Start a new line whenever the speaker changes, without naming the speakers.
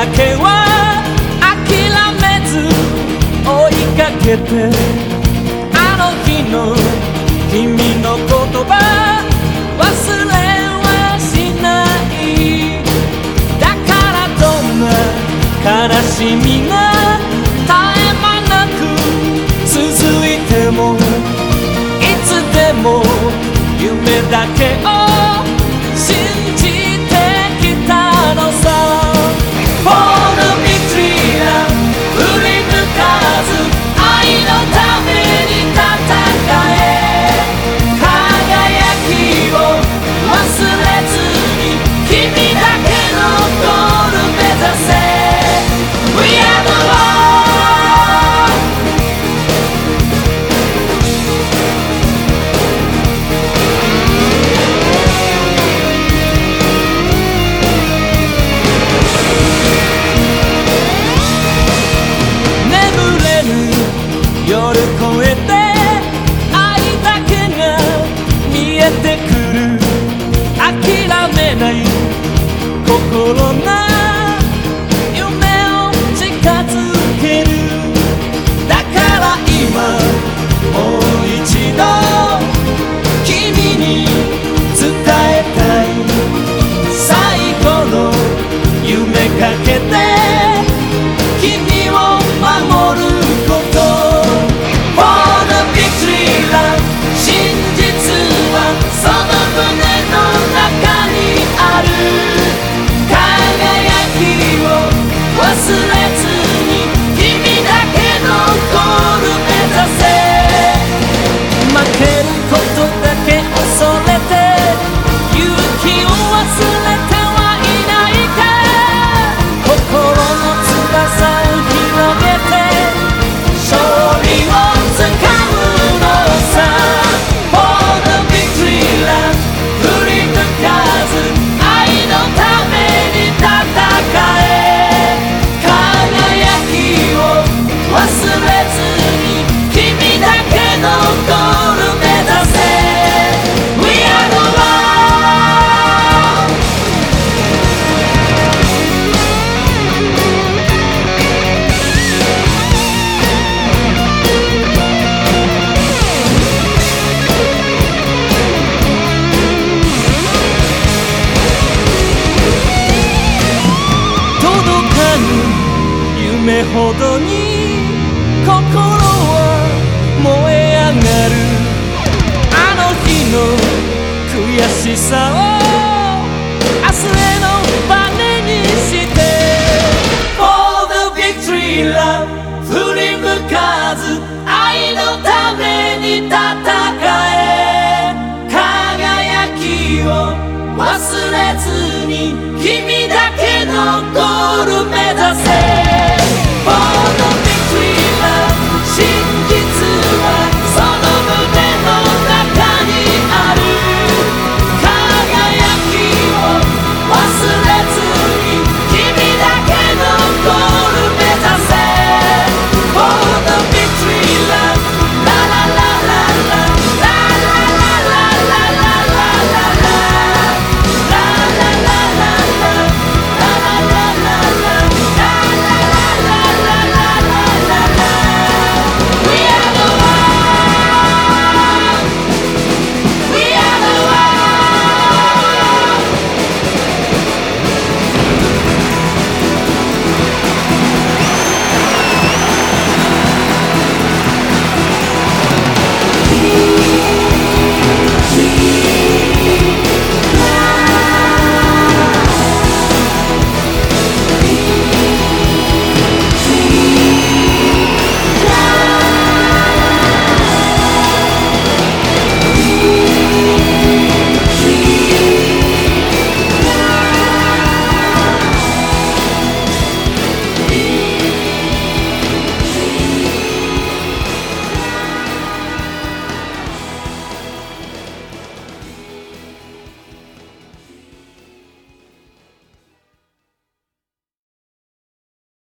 だけは諦めず追いかけてあの日の君の声落难夢ほどに心は燃え上がる。あの日の悔しさを